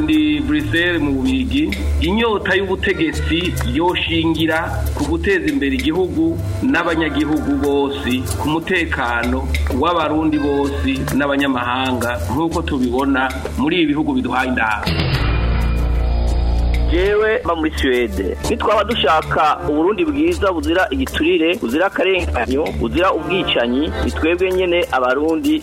ndi buriseri mu bigi inyota y'ubutegetsi yoshingira ku guteza imbere igihugu n'abanyagihugu bose ku mutekano w'abarundi bose n'abanyamahanga nk'uko tubibona muri ibihugu bihugu biduhaye indahabwo jewe mba muri suwede nitwaba dushaka uburundi bwiza buzira igiturire buzira karenganyo buzira ubwicanyi bitwebwe nyine abarundi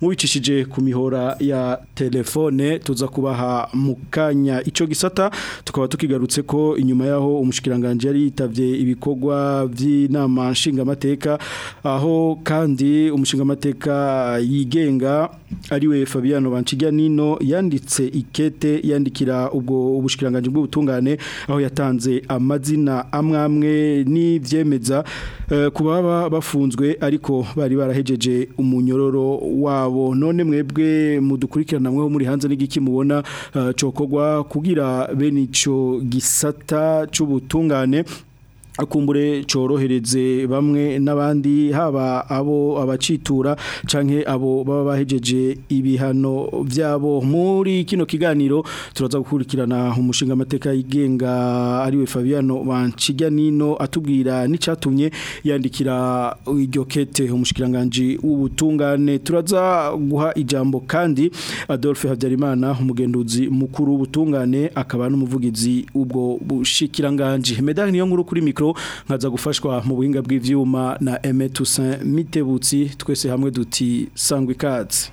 mubicishije ku mihora ya telefone tuza kubaha mukanya icyo gisata tukaba tukigarutse ko inyuma yaho umushyi umushikiranganji yari yitavye ibikorwa byinama nshingamateka aho kandi umushingamateka yigenga ariwe Fabiano Bancigianino yanditse ikete yandikira ubwo ubushikiranganje bw'ubutungane aho yatanze amazina amwamwe n'ivyemeza uh, eh, kubaba bafunzwe ariko bari barahejeje umunyororo wabo none mwebwe mudukurikirana mwe muri hanze n'igiki mubona uh, eh, cokogwa kugira benico gisata c'ubutu ubutungane akumbure cyorohereze bamwe n'abandi haba abo abacitura canke abo baba bahejeje ibihano byabo muri kino kiganiro turaza gukurikirana umushinga amateka yigenga ariwe Fabiano Banciganino atubwira n'icatumye yandikira iryo kete umushikiranganje w'ubutungane turaza guha ijambo kandi Adolphe Habyarimana umugenduzi mukuru w'ubutungane akaba n'umuvugizi ubwo bushikiranganje medani yo nkuru kuri mikro mikoro nkaza gufashwa mu buhinga bw'ibyuma na Aime Toussaint Mitebutsi twese hamwe duti sangwa ikaze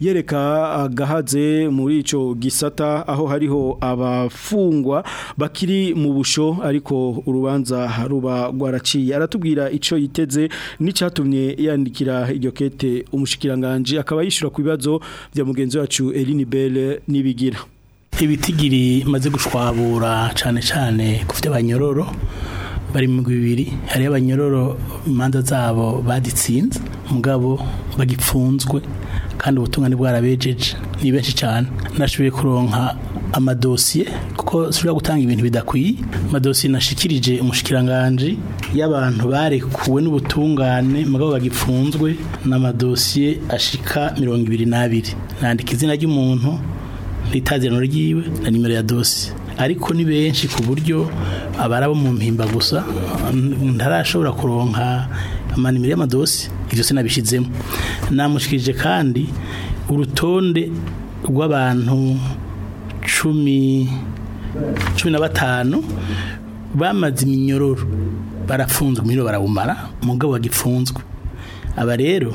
yereka agahaze muri icyo gisata aho hariho abafungwa bakiri mu busho ariko urubanza ruba rwaraciye aratubwira icyo yiteze n'icyatumye yandikira Kete umushikiranganje akaba yishura ku bibazo bya mugenzi wacu Eline Belle nibigira ibitigiri maze gushwabura cyane cyane kufite abanyororo bari mu bibiri hari abanyororo imanza zabo baditsinze mugabo bagipfunzwe kandi ubutumwa ni bwarabejeje ni benshi cyane nashoboye kuronka amadosiye kuko dushobora gutanga ibintu bidakwiye amadosiye nashikirije umushikiranganje y'abantu barekuwe n'ubutungane mugabo bagipfunzwe n'amadosiye ashika mirongo ibiri n'abiri nandika izina ry'umuntu n'itazirano ryiwe na nimero ya dosiye ariko ni benshi ku buryo abarabo mu mpimba gusa ntarashobora kuronka amanimero y'amadosi ibyo se nabishyizemo namushyikirije kandi urutonde rw'abantu cumi cumi na batanu bamaze iminyororo barafunzwe umuriro barawumara umugabo wagipfunzwe aba rero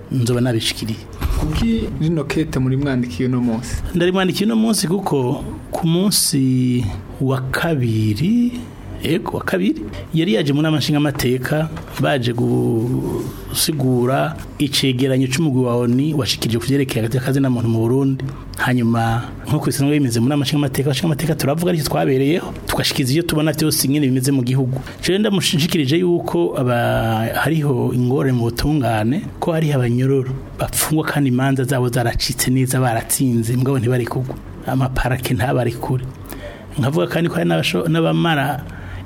nzoba nabishikiriye kuki rino kete muri mwandikiye uno munsi ndarimwandikiye uno munsi kuko ku munsi wa kabiri yego wa kabiri yari yaje mu nama nshingamateka baje gusigura icegeranyo cy'umugwi wa ONU washikirije kuvyerekeye hagati y'akazi na muntu mu Burundi hanyuma nk'uko isanzwe bimeze mu nama nshingamateka nshingamateka turavuga ariko twabereyeho tukashikiza iyo tubona byose nyine bimeze mu gihugu je ndamushikirije yuko aba hariho ingore mu butungane ko hari abanyororo bapfungwa kandi imanza zabo zaracitse neza baratsinze mbwa ntibari kugwa amaparake ntabari kure nkavuga kandi ko hari n'abamara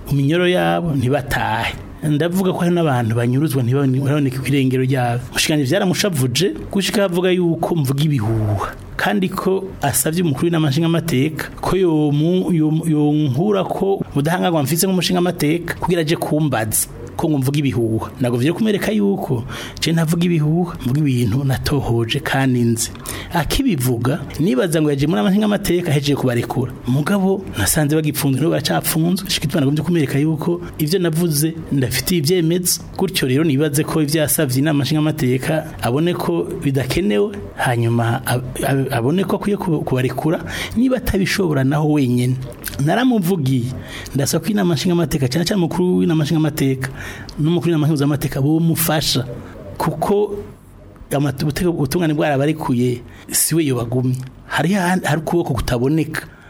mu minyoro yabo ntibatahe ndavuga ko hari n'abantu banyuruzwa ntibaboneke ku irengero ryabo mushikanyi byaramushavuje gushika avuga yuko mvuga ibihuha kandi ko asabye umukuru w'inamashinga amateka ko yonkura ko ubudahangarwa mfise nk'umushinga amateka kugira aje kumbaza ko mvuga ibihuha ntabwo byo kumereka yuko nce ntavuga ibihuha mvuga ibintu natohoje kandi nzi akibivuga nibaza ngo yaje muri amahinga amateka hejeje kubarekura mugabo nasanze bagipfunzwe n'ubu baracapfunzwe shikitwana gombye kumereka yuko ivyo navuze ndafitiye ivyemeza gutyo rero nibaze ko ivyasavye inama nshinga amateka abone ko bidakenewe hanyuma abone ko akwiye kubarekura niba atabishobora naho wenyine naramuvugiye ndasaba ko inama nshinga cyane cyane mukuru w'inama nshinga n'umukuru mpuzamahanga bumufasha kuko ubutungane bwarabarekuye si we bagumye hari ukuboko kutaboneka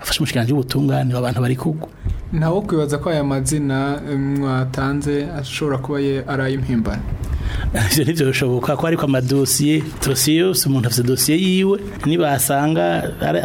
afasha umushyikirano w'ubutungane abantu bari kugwa nawe kwibaza ko aya mazina mwatanze ashobora kuba ari ay'impimbano ivyo ntivyoshoboka ko ariko amadosiye dosiye yose umuntu afite dosiye yiwe nibasanga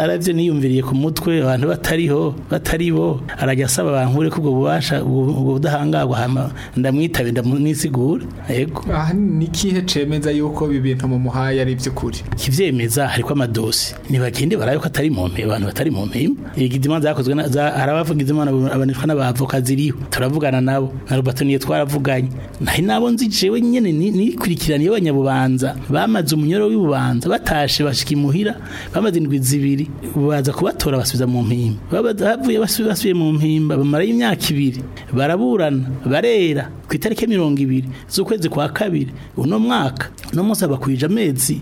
aravyo niyumviriye ku mutwe abantu batariho bataribo arajya asaba abantu ureko ubwo bubasha ubwo budahangarwa hama ndamwitabe ndamunisigura yego aha nikihe cemeza yuko bibintu mu muhaye ari vy'ukuri kivyemeza ariko amadosi nibagende barayo ko atari mu mpema abantu batari mu mpema igidima zakozwe harabavugiza imana abanishwa n'abavoka ziriho turavugana nabo na Roberto niye twaravuganye ntahi nabo nzi jewe nyene n'ikurikirana abanyabubanza bamaze umunyoro w'ibubanza batashe bashika imuhira bamaze indwi zibiri baza kubatora basubiza mu mpimba bavuye basubiye mu mpimba bamara imyaka ibiri baraburana barera ku itariki mirongo ibiri z'ukwezi kwa kabiri uno mwaka no munsi bakwije amezi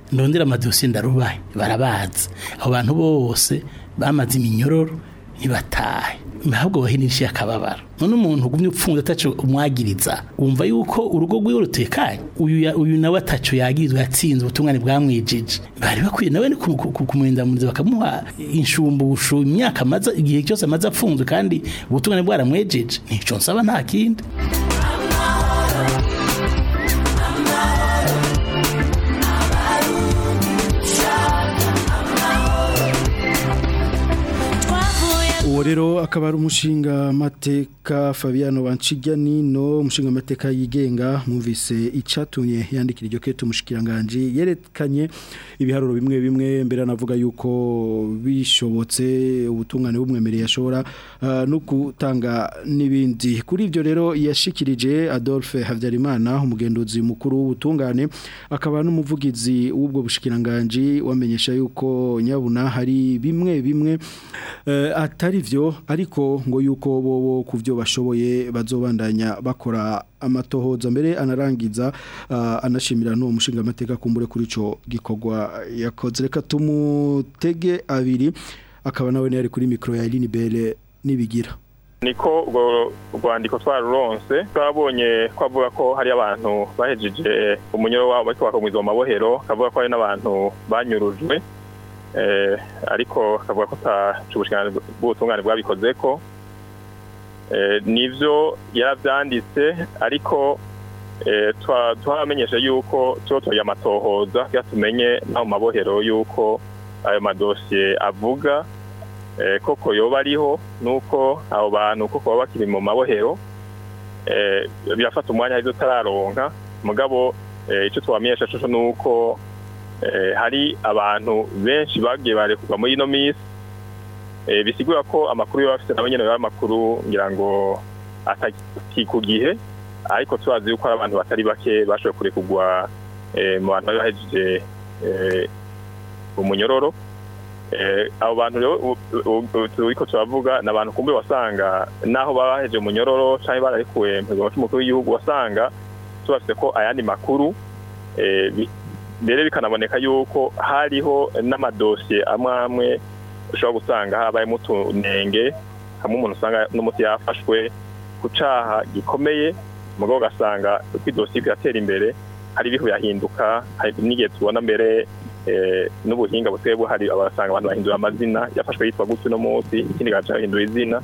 ndondera amadosiye ndarubaye barabazi abo bantu bose bamaze iminyororo ntibatahe ntabwo wahinishije akababaro none umuntu ugumye upfunze atacu umwagiriza wumva yuko urugo rwiyoroteye kanya uyu nawe atacu yagirizwa yatsinze ubutumwa bwamwijije bari bakuye nawe ni kumurindamuriza bakamuha inshumbushu imyaka igihe cyose amaze afunzwe kandi ubutumwa bwaramwejeje nicyo nsaba nta kindi uwo rero akaba ari umushinga mateka Fabiano no umushinga mateka yigenga mwumvise icatumye yandikira iryo keto mushikiranganje yerekanye ibiharuro bimwe bimwe mbere anavuga yuko bishobotse ubutungane bumwemereye ashobora uh, no gutanga nibindi kuri ibyo rero yashikirije Adolphe Havyarimana umugenduzi mukuru w'ubutungane akaba n'umuvugizi w'ubwo bushikiranganje wamenyesha yuko nyabuna hari bimwe bimwe uh, atari ivyo ariko ngo yuko bobo kuvyo bashoboye bazobandanya bakora amatohoza mbere anarangiza uh, anashimira n'uwo mushinga amateka kumbure kuri ico gikogwa yakoze reka tumutege abiri akaba nawe yari kuri mikro ya Eline Belle nibigira niko ubwo rwandiko twaruronse twabonye ko avuga ko hari abantu bahejije umunyoro wabo ariko bakomwiza mu mabohero akavuga ko hari n'abantu banyurujwe Eh, ariko akavuga ko ubushinjacyaha bw'ubutungane bwabikoze ko eh, nibyo yarabyanditse ariko eh, twaramenyeshe yuko tuba turi amatohoza kugira tumenye n'aho mabohero yuko ayo madosiye avuga koko yoba ariho nuko abo bantu koko baba bakiri mu mabohero birafata umwanya aribyo turaronka mugabo icyo twamenyesha cyo ni uko Eh, hari abantu benshi bagiye barekurwa muri ino minsi eh, bisigura ko amakuru y'abafite nabo nyine amakuru ngira ngo atari ku gihe ariko tubazi yuko hari abantu batari bake bashoboye kurekurwa eh, mu bantu bahejeje umunyororo abo bantu rero turavuga ni abantu kumbe wasanga naho baba bahejeje umunyororo cyangwa bararekuwe mu gihe cy'umukuru w'igihugu wasanga tubafite ko ayandi makuru mbere bikanaboneka yuko hariho n'amadosiye amwe amwe ushobora gusanga habayemo utunenge hamwe umuntu usanga n'umuti yafashwe ku cyaha gikomeye mu rwego ugasanga uko idosiye iratera imbere hari ibihu yahinduka hari n'igihe tubona mbere eh, n'ubuhinga buteye buhari abasanga abantu bahindura amazina yafashwe yitwa gutyo uno munsi ikindi gace bahindura izina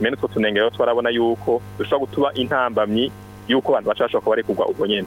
mbene utwo tunenge rero twarabona yuko dushobora gutuba intambamyi y'uko abantu bashobora kuba bari kugwa ubwo nyine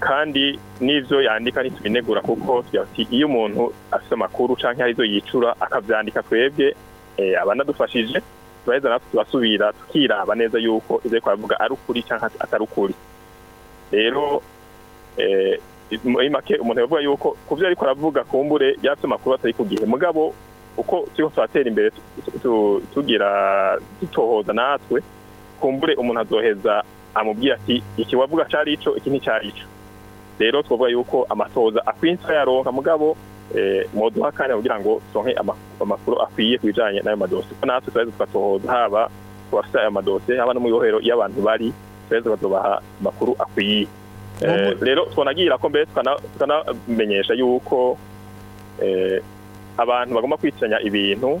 kandi n'ibyo yandika ntitubinegura kuko iyo umuntu afite amakuru cyangwa arizo yicura akabyandika twebwe abanadufashije turaheza natwe turasubira tukiraba neza yuko ibyo twavuga ari ukuri cyangwa atari ukuri rero eh, muri make umuntu yavuga yuko ku byo ariko aravuga ku mbure yatse amakuru atari ku gihe mugabo uko turiho turatera imbere tugira dutohoza natwe kumbure umuntu azoheza amubwira ati iki wavuga cyari icyo iki nticyari icyo rero twavuga yuko amatoza akwiye yaronka mugabo eh, muduha akanya kugira ngo sonke amakuru akwiye ku bijyanye n'ayo madosiye kuko natwe turazi tukatohoza haba ku bafite ayo madosiye haba no mu bari turazi tukatubaha amakuru akwiye eh, rero twanagira ko mbere tukanamenyesha yuko eh, abantu bagomba kwitiranya ibintu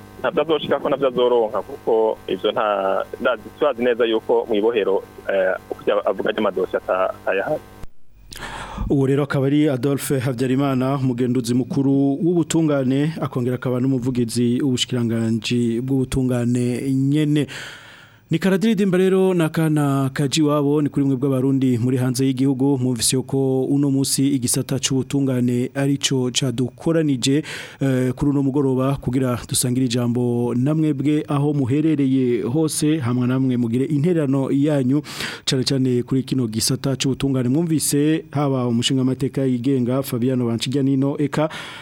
ntabwo azoshika ko nabyo azoronka kuko ibyo nta tuzi neza yuko mu ibohero eh, avuga ry'amadosiye atayahari ubu rero akaba ari adolphe habyarimana umugenduzi mukuru w'ubutungane akongera akaba n'umuvugizi w'ubushyirangange bw'ubutungane nyine Ni karadiridimba rero na kana kaji wabo ni kuri mwe bw'abarundi muri hanze y'igihugu mumvise yuko uno musi igisata cy'ubutungane arico cadukoranije uh, kuri uno mugoroba kugira dusangire ijambo namwe bwe aho muherereye hose hamwe namwe mugire intererano yanyu cyane cyane kuri kino gisata cy'ubutungane mwumvise haba umushinga mateka yigenga Fabiano Bancigianino eka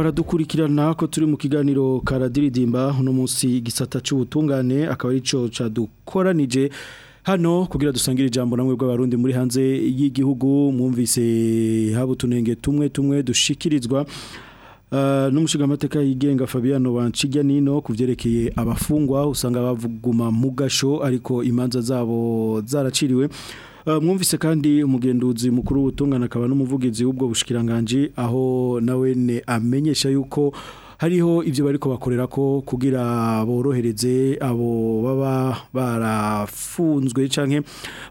aradukurikirana ko turi mu kiganiro karadiridimba uno munsi igisata cy'ubutungane akaba ari cyo cyadukoranije hano kugira dusangire ijambo namwe bw'abarundi muri hanze y'igihugu mwumvise haba utunenge tumwe tumwe dushikirizwa ah, n'umushingamateka yigenga Fabiano bancirya nino ku abafungwa usanga bavuguma mugasho ariko imanza zabo zaraciriwe Eh, mwumvise kandi umugenduzi mukuru w'ubutungane akaba n'umuvugizi w'ubwo bushikiranganji aho nawe amenyesha yuko hariho ibyo bariko bakorera ko kugira borohereze abo baba barafunzwe canke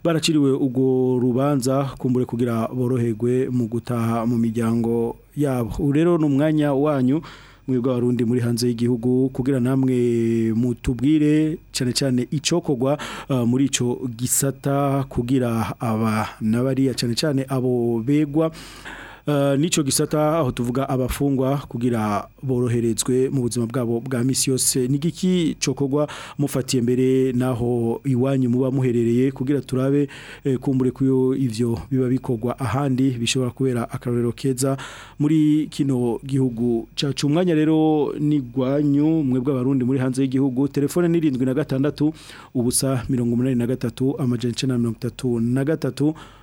baraciriwe ubwo rubanza kumbure kugira boroherwe mu gutaha mu miryango yabo rero n’umwanya umwanya wanyu mwebwe abarundi muri hanze y'igihugu kugira namwe mutubwire cyane cyane icokorwa uh, muri ico gisata kugira aba nabariya cyane cyane abo begwa Eh, n'icyo gisata aho tuvuga abafungwa kugira boroherezwe mu buzima bwabo bwa misi yose n'igiki cyokorwa mufatiye mbere naho iwanyu muba muherereye kugira turabe eh, kumbure kuyo ibyo biba bikorwa ahandi bishobora kubera akarorero keza muri kino gihugu cyacu umwanya rero n'igwanyu mwe bw'abarundi muri hanze y'igihugu telefone ni irindwi na gatandatu ubusa mirongo umunani na gatatu amajana icyenda na gatatu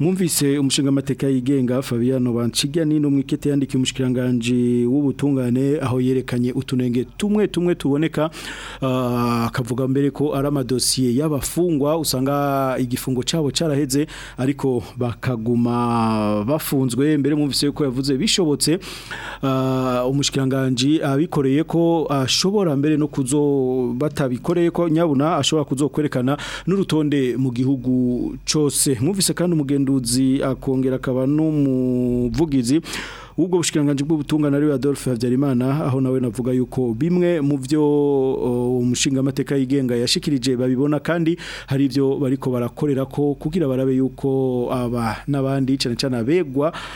mwumvise umushinga amateka yigenga Fabiano Bancigani no mwikete yandikiye umushikiranganje w'ubutungane aho yerekanye utunenge tumwe tumwe tuboneka ah, akavuga uh, mbere ko ari amadosiye y'abafungwa usanga igifungo cabo caraheze ariko bakaguma bafunzwe mbere mwumvise yuko yavuze bishobotse uh, ah, umushikiranganje abikoreye ko uh, bashobora mbere no kuzo batabikoreye ko nyabuna ashobora kuzokwerekana n'urutonde mu gihugu cyose mwumvise kandi umugenduzi akongera akaba n'umuvugizi ubwo bushikiranganji bw'ubutungane ari Adolphe Habyarimana aho nawe navuga yuko bimwe mu byo umushinga amateka yigenga yashikirije babibona kandi hari ivyo bariko barakorera ko kugira barabe yuko aba nabandi cyane cyane abegwa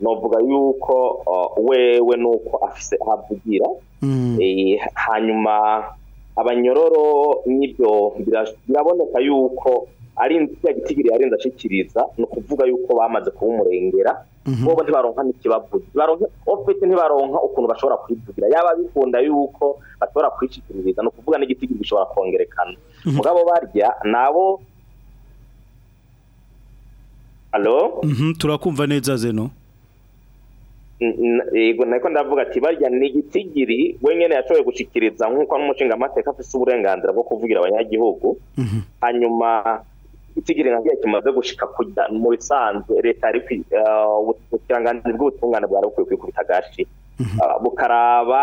novuga yuko uh, wewe nuko afise ahavugira mm. eh, hanyuma abanyororo n'ibyo biraboneka yuko ari ya gitigiri yarenze ashikiriza ni ukuvuga yuko bamaze kuba umurengera mm-hmm. bobo ntibaronka n'ikibavuga ofete ntibaronka ukuntu bashobora kwivugira yaba bikunda yuko bashobora kwishikiriza ni ukuvuga n'igitigiri gishobora kongerekana mm-hmm. mugabo barya nabo Hello? Mm-hmm, turakumva neza zeno. yego nako ndavuga ati barya ni igitigiri we nyine yashoboye gushyikiriza nk'uko n'umushingamateka afite uburenganzira bwo kuvugira abanyagihugu mhm. hanyuma itigiri nka gihe kimaze gushika kujya mu bisanzwe leta yari uh, ubukiranganzi bw'ubutungane bwari bukwiye kwikubita agashi mhm. uh, bukaraba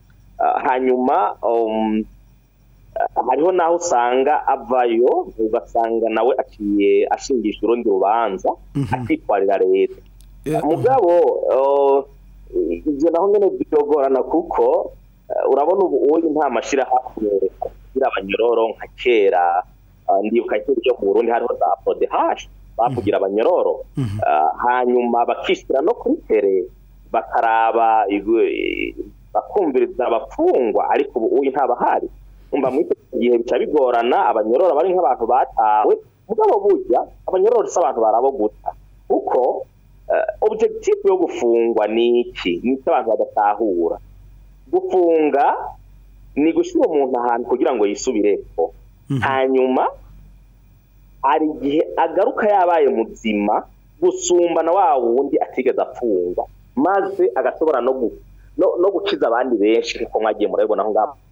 hanyuma um, hariho n'aho usanga avayo ugasanga nawe aciye ashingisha urundi rubanza mhm. akitwarira leta mugabo mhm. oh, ibyo naho nyine byogorana kuko eh, urabona ubu uyu nta mashyirahamwe kugira abanyororo nka kera eh, ndibuka kera cyo mu burundi hariho za pode hashi bakugira mhm. abanyororo mhm. Eh, hanyuma bakishyira no kuri tere bakaraba bakumviriza abafungwa ariko ubu uyu ntabahari umva muri icyo gihe bica bigorana abanyororo bari nk'abantu batawe mugabo bujya abanyororo si abantu baraboguta kuko Eh, objective yo gufungwa ni iki n'icyo abantu badatahura gufunga ni gushyira umuntu ahantu kugira ngo yisubire yisubireho mhm. hanyuma hari igihe agaruka yabaye muzima gusumbana wa wundi atigeze apfungwa maze agashobora no gukiza abandi benshi nk'uko mwagiye murabibona aho ngaho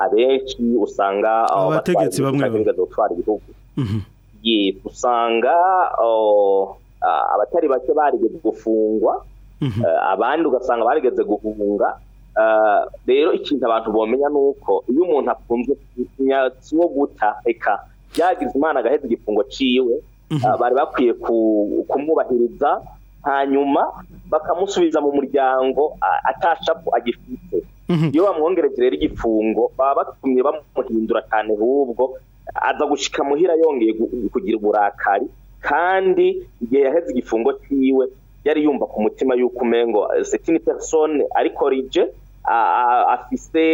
abenshi usanga abategetsi oh, bamwe igihugu mhm. usanga oh, ah, abatari bake barigeze gufungwa mhm. eh, abandi ugasanga barigeze guhunga eh, rero ikintu abantu bomenya ni uko iyo umuntu afunzwe wo guta reka byagize imana agaheza igifungo ciwe mhm. ah, bari bakwiye kumwubahiriza hanyuma bakamusubiza mu muryango atashapu agifite mhm. iyo bamwongereje rero igifungo baba batumye bamuhindura cyane ahubwo aza gushika muhira yongeye kugira uburakari kandi igihe yaheze igifungo cyiwe yari yumva ku mutima y'uko umengo eh, setini perisone ariko rije afise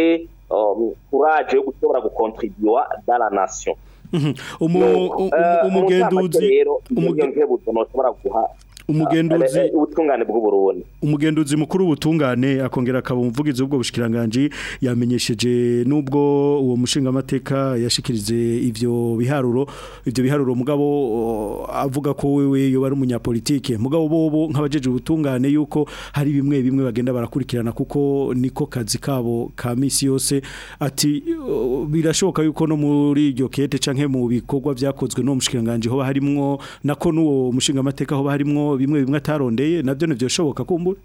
kuraje um, yo gushobora gukontribuwa dara nasiyo mhm. euh, umugenduzi umugenduzi ntushobora guha umugenduzi ah, ubutungane bw'uburundi umugenduzi mukuru ubutungane akongera akaba umuvugizi w'ubwo bushikiranganji yamenyesheje n'ubwo uwo mushinga amateka yashikirije ivyo biharuro ivyo biharuro mugabo oh, avuga ko wewe yo bari umunyapolitike mugabo bobo nk'abajeje ubutungane yuko hari bimwe bimwe bagenda barakurikirana kuko niko kazi kabo ka misi yose ati oh, birashoboka yuko no muri iryo kete canke mu bikorwa byakozwe no mushikiranganje ho harimwo nako nuwo mushinga amateka ho harimwo bimwe bimwe atarondeye nabyo ntibyoshoboka kumbura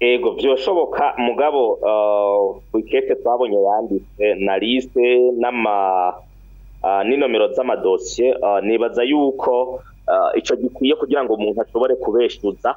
ego byoshoboka mugabo wikete uh, twabonye yanditse na lisite uh, n'inomero z'amadosiye uh, nibaza yuko icyo gikwiye kugira ngo umuntu ashobore kubeshyuza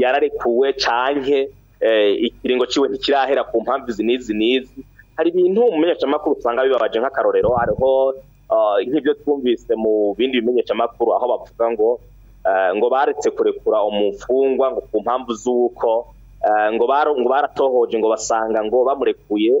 yararekuwe canke eh, ikiringo ciwe ntikirahera ku mpamvu izi n'izi n'izi hari ibintu mu usanga bibabaje nk'akarorero hariho nk'ibyo twumvise mu bindi bimenyeshamakuru aho bavuga ngo Eh, ngo baretse kurekura umufungwa ngo ku mpamvu z'uko eh, ngo ngo baratohoje ngo basanga ngo bamurekuye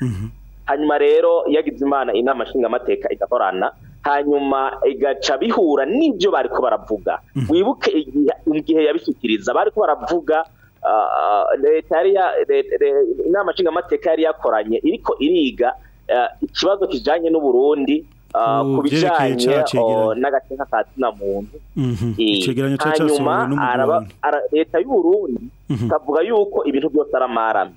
mhm. hanyuma rero yagize imana inama nshingamateka igakorana hanyuma igaca bihura n'ibyo bari ko baravuga mhm. wibuke igihe yabishyikiriza bari ko baravuga leta inama nshingamateka yari yakoranye iriko iriga ikibazo kijyanye n'uburundi Uh, ku bijyanye oh, n'agateka ka tuna muntu mhm. hanyuma leta y'uburundi mhm. ikavuga yuko ibintu byose ari amarame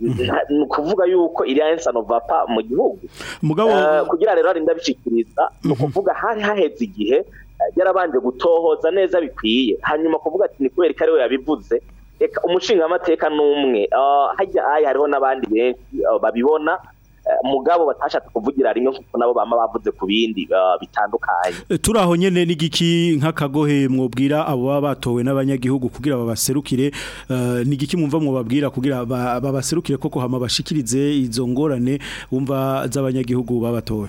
mhm. ni ukuvuga yuko iriya ensano mu gihugu eh, kugira rero hari ndabishikiriza ni mhm. ukuvuga hari haheze igihe eh, yarabanje gutohoza neza bikwiye hanyuma kuvuga ati ni kubera ko ariwe yabivuze umushinga amateka n'umwe ah, hajya hariho n'abandi benshi eh, babibona mugabo batashatse kuvugira rimwe kuko nabo bama bavuze ku bindi uh, bitandukanye eh, turaho nyene n'igiki nk'akagohe mwobwira abo babatowe n'abanyagihugu kugira babaserukire eh, n'igiki mwumva mwobabwira kugira babaserukire koko hama bashikirize izo ngorane wumva z'abanyagihugu babatowe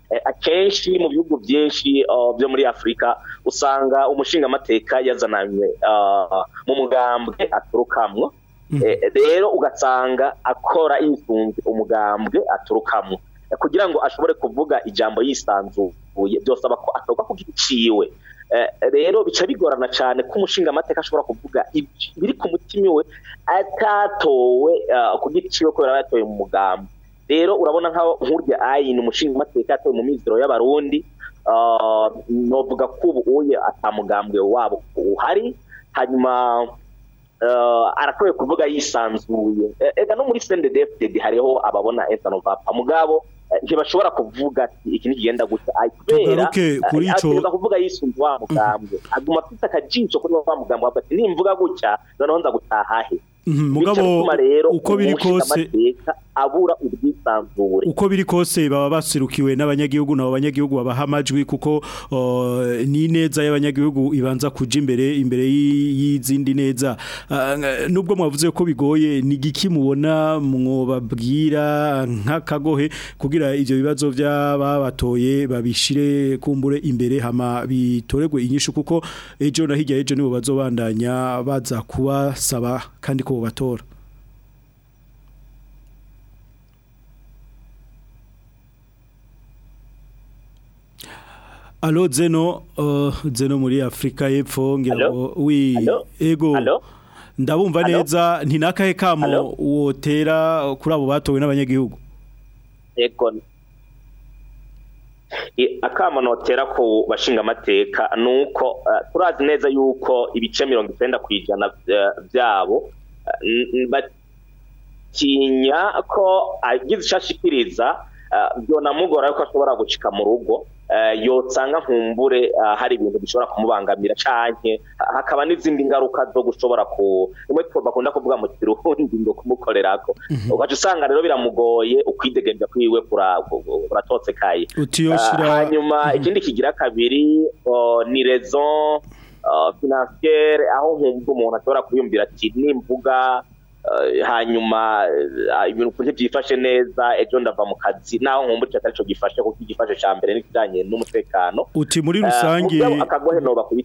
e, akenshi mu bihugu byinshi e, byo muri afurika usanga umushingamateka yazananywe e, mu mugambwe aturukamwo mhm. rero ugasanga akora yisunze umugambwe aturukamwo kugira ngo ashobore kuvuga ijambo yisanzuye byosaba ko atorwa ku giti eh, rero bica bigorana cyane ko umushinga amateka ashobora kuvuga ibiri ku mutima we atatowe eh, ku giti cyiwe kubera yatoye mu mugambi rero urabona nk'urya ayini umushinga amateka yatowe mu mizero y'abarundi eh, novuga ko ubu uye atamugambwe wabo uhari hanyuma aratoye kuvuga yisanzuye ega no muri sende hariho ababona esanova mugabo ntibashobora kuvuga ati iki ntigenda gutya kubera agomba eh, kuvuga yisunze wa mhm. mugambwe aguma afite akajinjo kuri wa mugambwe ati nimvuga gutya noneho nza gutaha Mhm, mugabo uko biri kose abura ubwisanzure uko biri kose baba basirukiwe n'abanyagihugu nabo banyagihugu babaha amajwi kuko ni neza y'abanyagihugu ibanza kuja imbere imbere y'izindi neza nubwo mwavuze ko bigoye ni giki mubona mwobabwira nk'akagohe kugira ibyo bibazo bya babatoye babishire kumbure imbere hama bitoregwe inyishu kuko ejo na hirya ejo nibo bazobandanya baza kubasaba kandi ko batora alo zeno oh, zeno muri afurika y'epfo ngira ngo wi ego ndabumva neza ni n'akahe kamo wotera kuri abo batowe n'abanyagihugu ego akamo notera ku bashinga amateka nuko uko eh, turazi neza yuko ibice mirongo icyenda ku ijana byabo eh, batinya ko agize icyo ashikiriza eh, byanamugora yuko ashobora gucika mu rugo eh, yotsanga nkumbure eh, hari ibintu bishobora kumubangamira cyane hakaba n'izindi ngaruka zo gushobora ku rimwe bakunda kuvuga mu kirundi ngo kumukorera ko mhm. ugaca usanga rero biramugoye ukwidegemvya kwiwe kuratotse kaye hanyuma mhm. ikindi kigira kabiri oh, ni raison Uh, finansiyeri aho ngo umuntu ashobora kwiyumvira ati imbuga uh, hanyuma uh, ibintu ku byifashe neza ejo ndava mu kazi naho nkumbuye atari cyo gifashe kuko igifashe cya mbere n'ikijyanye n'umutekano uti muri rusange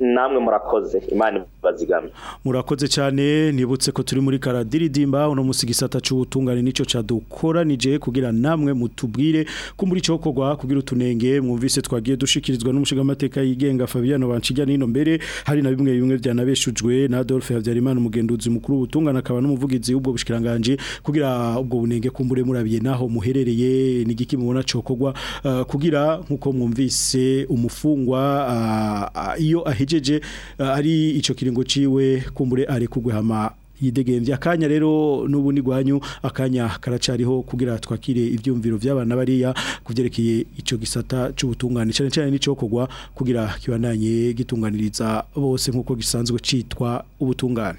namwe murakoze imana bazigamye murakoze cyane nibutse ko turi muri karadiridimba uno munsi gisata cy'ubutungane nicyo cadukora nije kugira namwe mutubwire ko muri cyo kogwa kugira utunenge mwumvise twagiye dushikirizwa n'umushigamateka yigenga Fabien Bancijya nino mbere hari na bimwe bimwe byanabeshujwe na Adolphe Habyarimana umugenduzi mukuru ubutungane akaba n'umuvugizi w'ubwo bushikiranganje kugira ubwo bunenge kumbure murabiye naho muherereye nigiki mubona cyo kogwa uh, kugira nkuko mwumvise umufungwa uh, uh, iyo ahi yakijeje eh, ari ico kiringo ciwe kumbure ari kugwe hama yidegemvye akanya rero nubu ni gwanyu akanya karacariho kugira twakire ibyumviro by'abana bariya kuvyerekeye ico gisata c'ubutungane cyane cyane nico kogwa kugira kibandanye gitunganiriza bose nkuko gisanzwe citwa ubutungane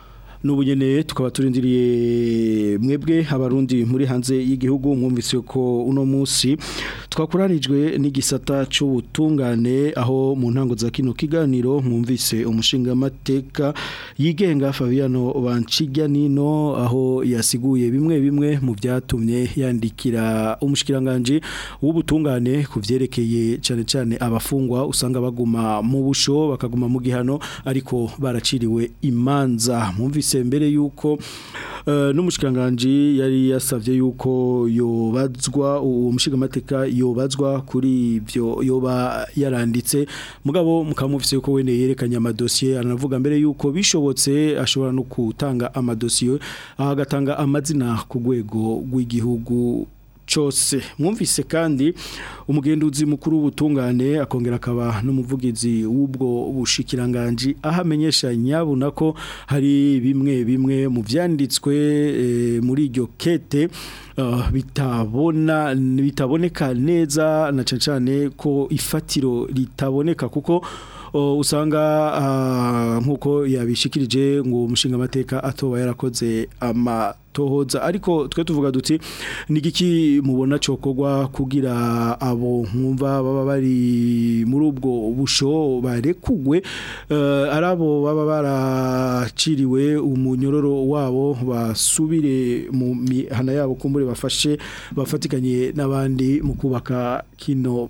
n'ubunyene tukaba turindiriye mwebwe abarundi muri hanze y'igihugu mwumvise ko uno munsi twakuranijwe n'igisata cy'ubutungane aho mu ntango za kino kiganiro mwumvise umushingamateka yigenga Fabiano Banciganino aho yasiguye bimwe bimwe mu byatumye yandikira umushikiranganje w'ubutungane ku cyane cyane abafungwa usanga baguma mu busho bakaguma mu gihano ariko baraciriwe imanza mwumvise mbere yuko uh, eh, n'umushikiranganje yari yasavye yuko yobazwa uwo mushingamateka yo yobazwa kuri ibyo yoba yaranditse mugabo mukamufise yuko wene yerekanye amadosiye anavuga mbere yuko bishobotse ashobora no kutanga amadosiye agatanga amazina ku rwego rw'igihugu cyose mwumvise kandi umugenduzi mukuru w'ubutungane akongera akaba n'umuvugizi w'ubwo bushikiranganji aho amenyesha nyabuna ko hari bimwe bimwe mu byanditswe eh, muri iryo kete eh, bitabona bitaboneka neza na cyane ko ifatiro ritaboneka kuko oh, usanga ah, nk'uko yabishikirije ngo umushinga amateka atoba yarakoze ama gutohoza ariko twe tuvuga duti nigiki mubona cokogwa kugira abo nkumva baba bari muri ubwo busho barekugwe uh, eh, arabo baba baraciriwe umunyororo wabo basubire mu mihana yabo kumbure bafashe bafatikanye n'abandi mu kubaka kino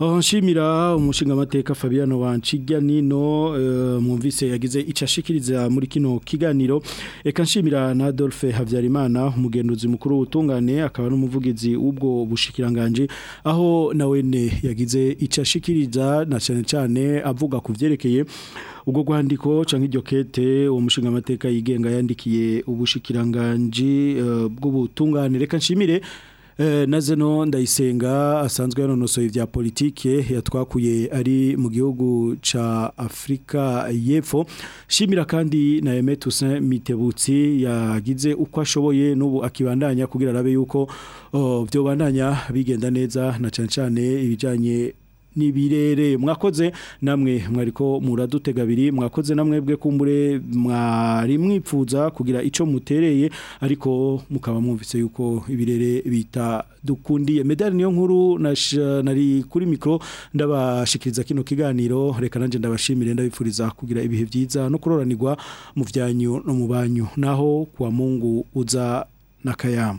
oh, nshimira umushingamateka amateka Fabiano Wanciganino eh, mwumvise yagize icyo ashikiriza muri kino kiganiro reka nshimira na Adolphe Habyarimana umugenduzi mukuru w'ubutungane akaba n'umuvugizi w'ubwo bushikiranganje aho na wene yagize icyo ashikiriza na cyane cyane avuga ku byerekeye ubwo rwandiko cyangwa iryo kete uwo mushinga amateka yigenga yandikiye ubushikiranganji eh, bw'ubutunganire reka nshimire eh, na zeno ndayisenga asanzwe yanonosoye ibya politike yatwakuye ari mu gihugu ca Afrika y'epfo shimira kandi na emetusin mitebutsi yagize uko ashoboye n'ubu akibandanya kugira arabe yuko byo oh, bandanya bigenda neza na cyane cyane ibijyanye nibirere mwakoze namwe mwariko muradutega biri mwakoze namwebwe kumbure mwari mwipfuza kugira ico mutereye ariko mukaba mwumvise yuko ibirere bita dukundiye medali niyo nkuru nari kuri mikro ndabashikiriza kino kiganiro reka nanje ndabashimire ndabifuriza kugira ibihe byiza no kuroranirwa mu byanyu no mu banyu naho kwa Mungu uza na kayamu